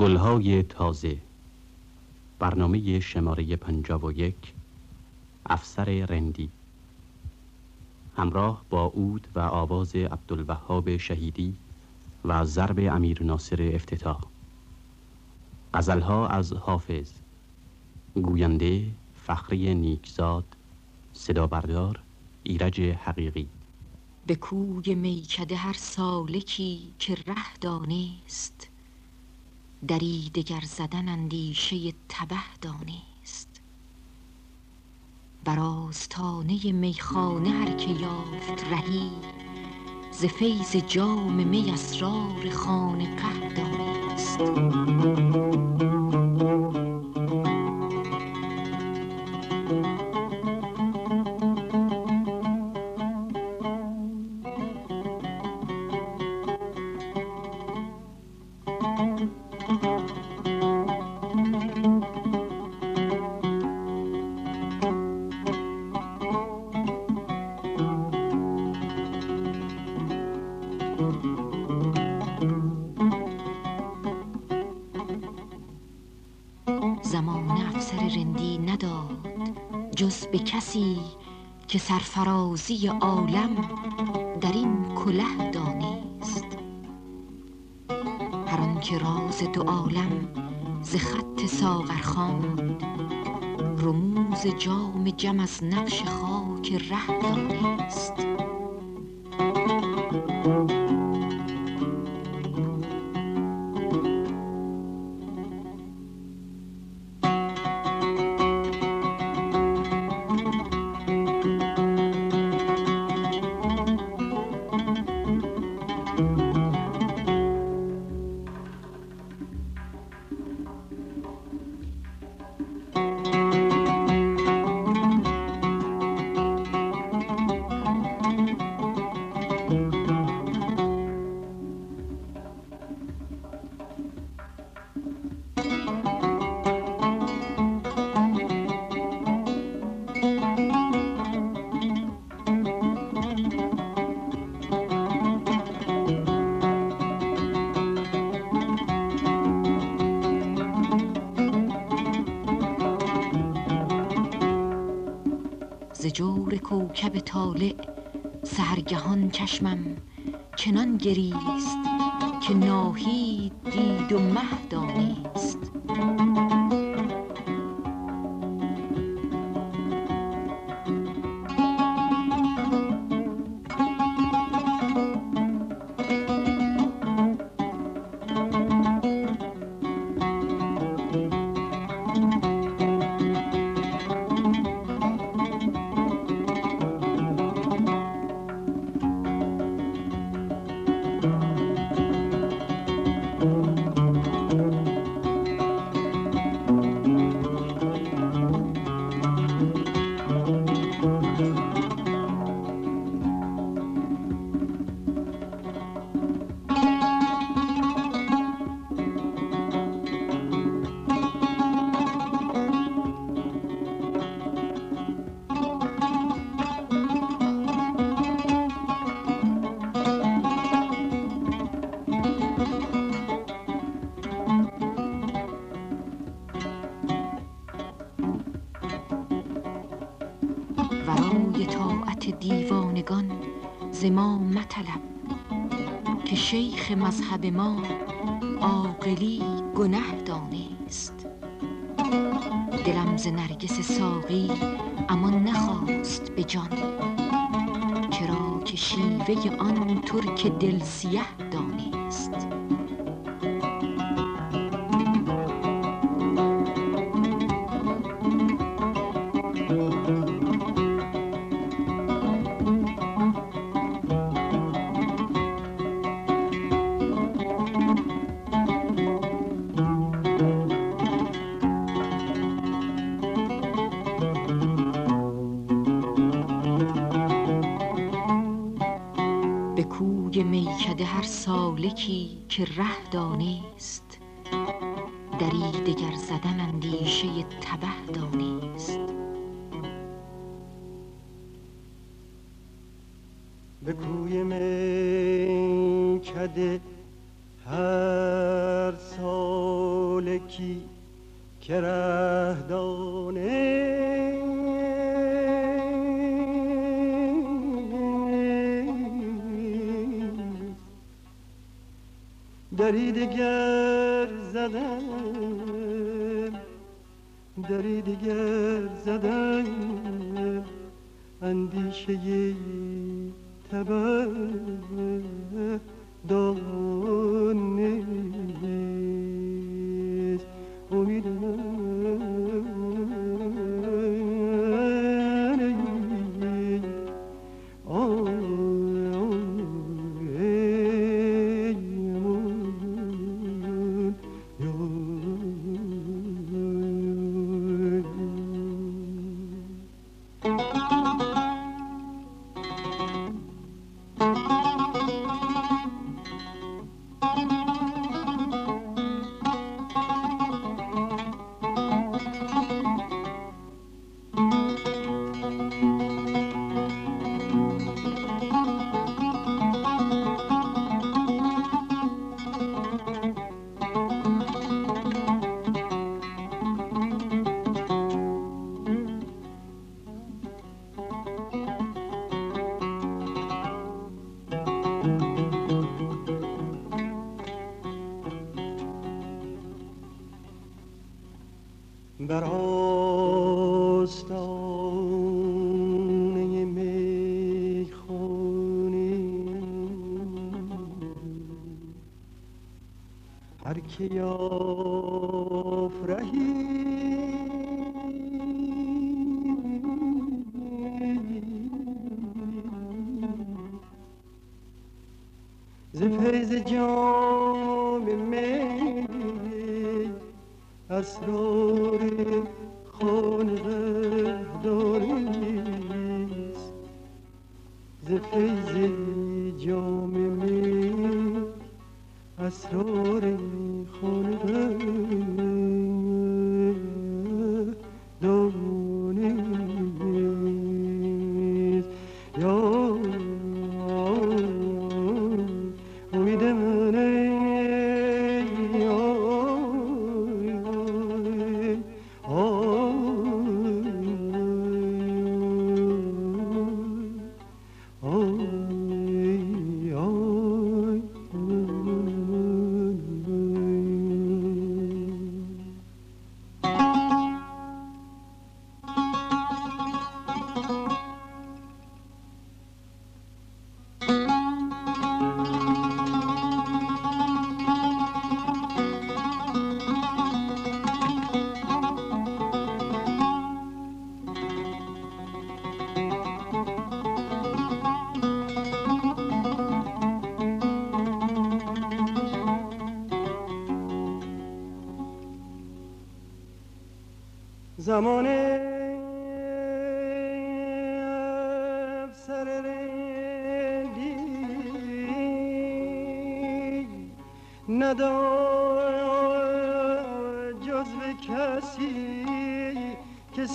گلهای تازه. برنامه شماره پنجاب و یک افسر رندی. همراه با اود و آواز عبدالوهاب شهیدی و ضرب امیر ناصر افتتاح. غزلها از حافظ. گوینده فخری نیکزاد. صدا بردار ایرج حقیقی. به کوی میکده هر سالکی که ره دانست. دری دگر زدن اندیشه تبه دانست بر آستانه میخانه هر که یافت رهی ز فیض جام می اسرار خانقه دانست سرفرازی عالم در این کله دانست هر آن که راز دو عالم ز خط ساغر خواند رموز جام جم از نقش خاک ره دانست کوکب طالع سحرگهان چشمم چنان گریست که ناهید دید و مه ما مطلب که شیخ مذهب ما عاقلی گنه دانست. دلم ز نرگس ساقی امان نخواست به جان چرا که شیوه آن ترک دل سیه دانست سالکی که ره دانست دری دگر زدن اندیشه تبه دانست به کوی میکده هر سال مالکی که رهدانه دری دیگر زدن دری دیگر زدن اندیشه تبه دانه بر ز فیض جام می اسرار خانقه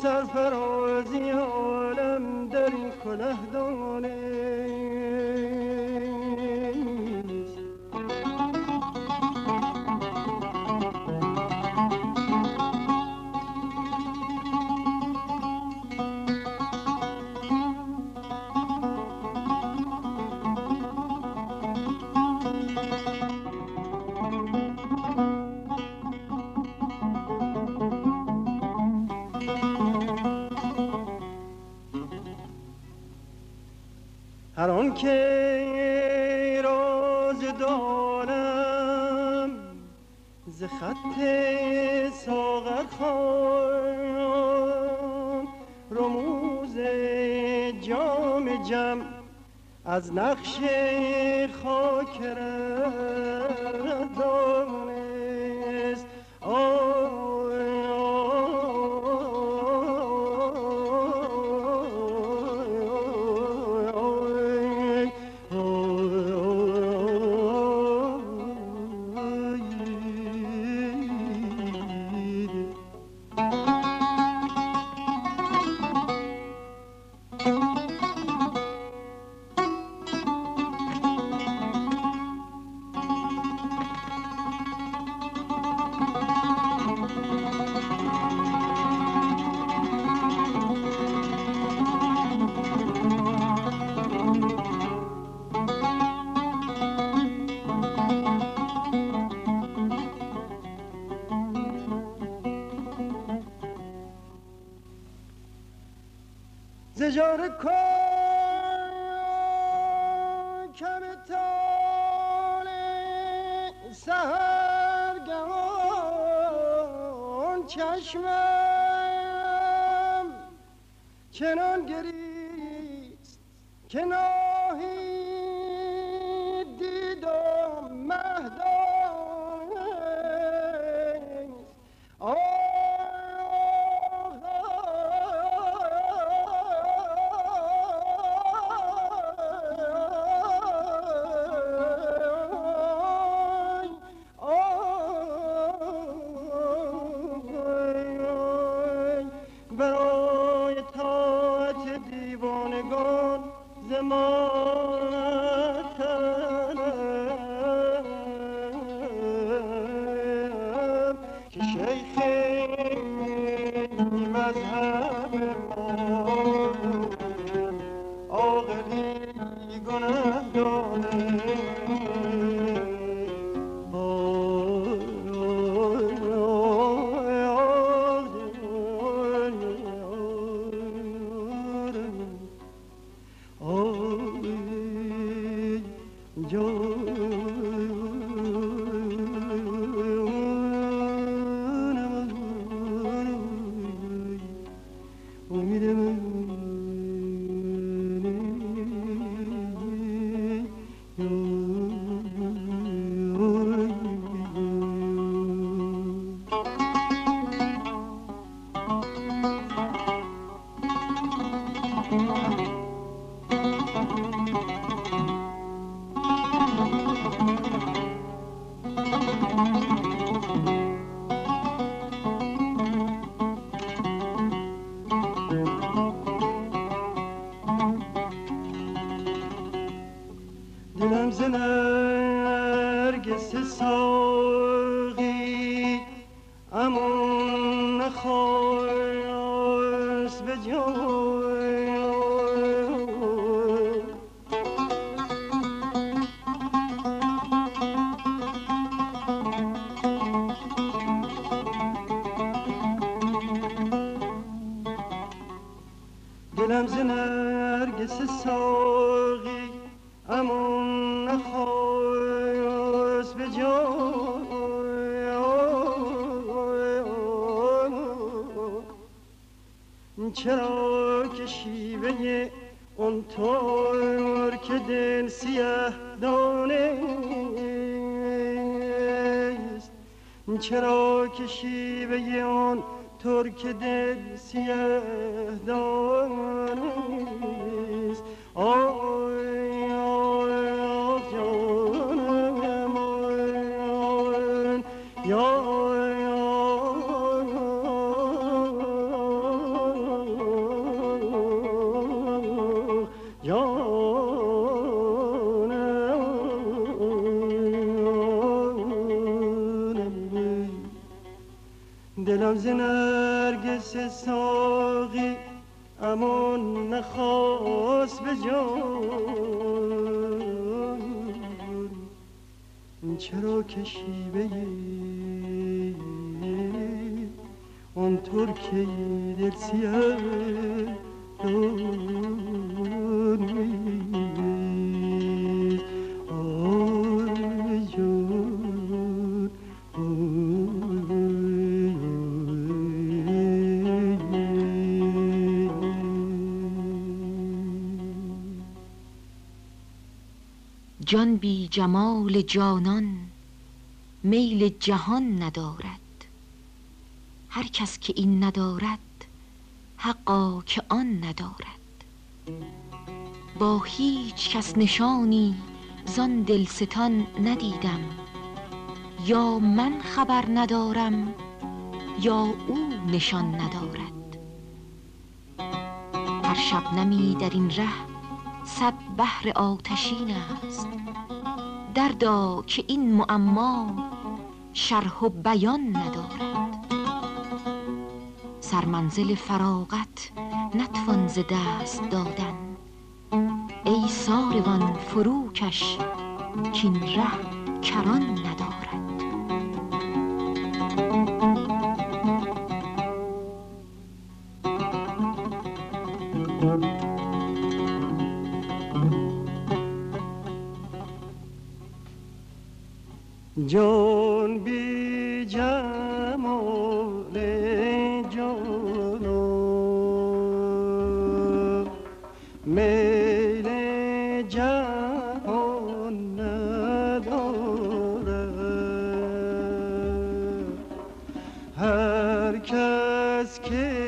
سرفرازی عالم در این کله هر خان رموز جام جم از نقش خاک دانست چنان گریست که Música ز نرگس ساقی امون نخواست به جای چرا که شیوه اون طور که دل سیه دانه است چرا که شیوه آن ترک دل سیه دانه است آی آی آی جانم آی یا دلم ز نرگس ساقی امان نخواست به جان چرا که شیوه آن ترک دل سیه جان بی جمال جانان میل جهان ندارد. هر کس که این ندارد حقا که آن ندارد. با هیچ کس نشانی زان دلستان ندیدم. یا من خبر ندارم یا او نشان ندارد. هر شبنمی در این ره صد بحر آتشین است. دردا که این معما شرح و بیان ندارد. سرمنزل فراغت نتوان ز دست دادن. ای ساروان فروکش کین ره کران ندارد bilmez que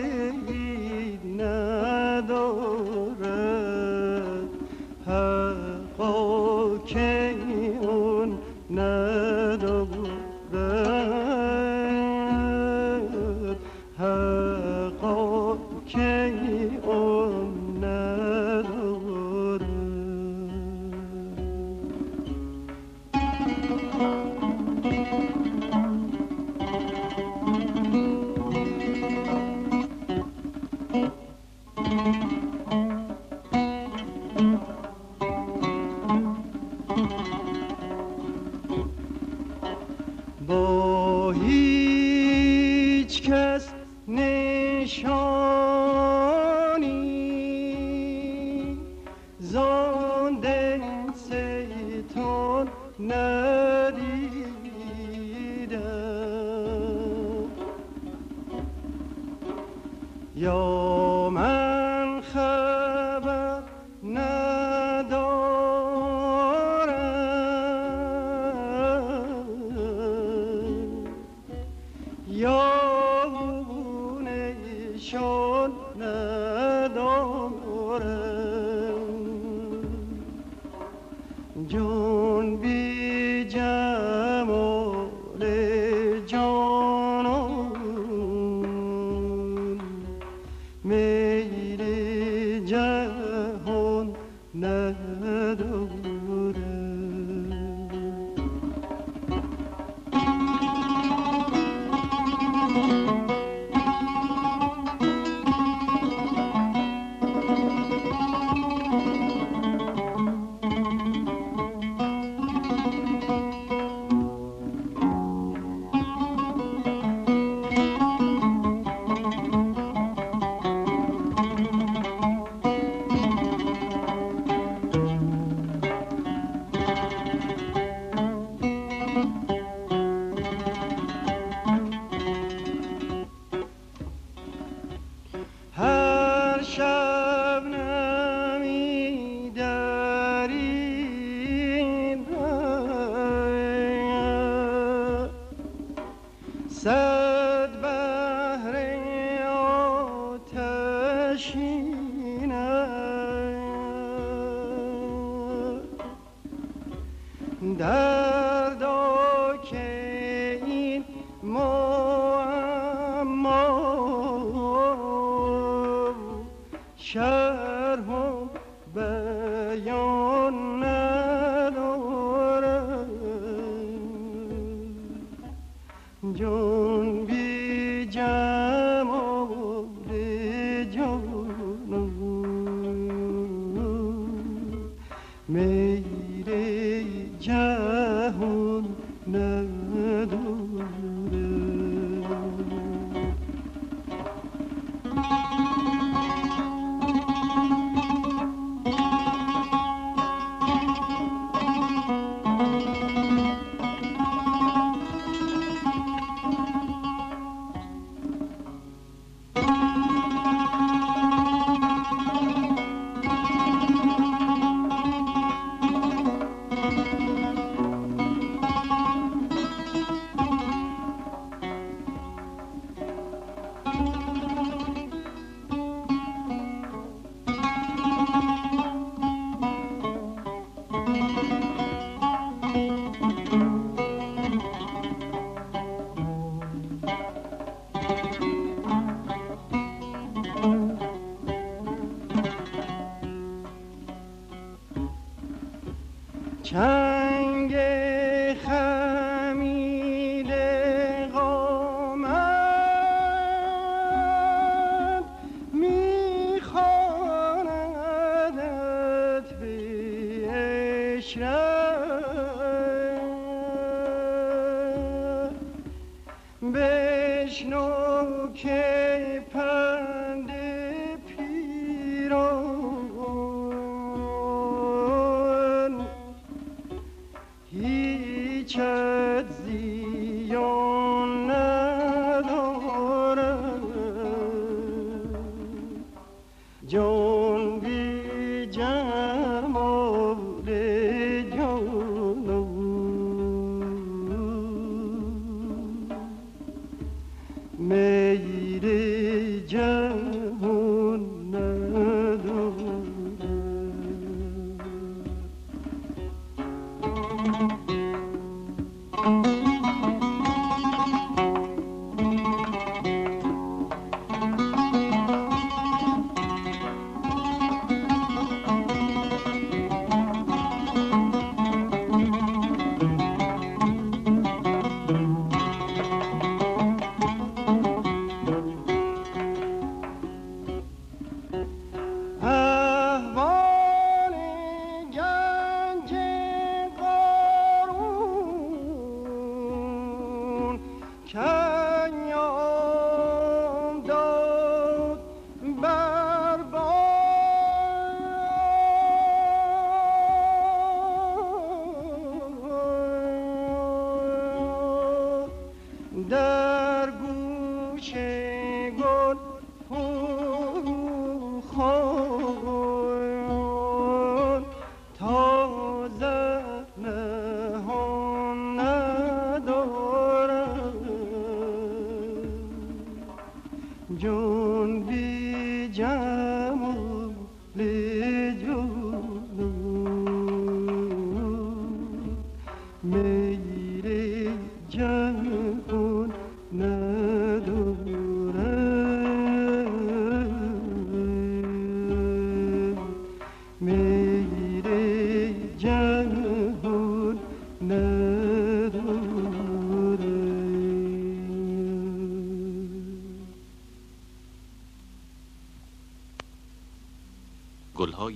Show.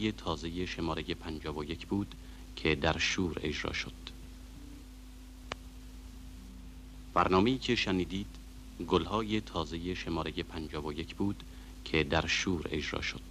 گلهای تازه شماره 51 بود که در شور اجرا شد. برنامه‌ای که شنیدید گلهای تازه شماره 51 بود که در شور اجرا شد.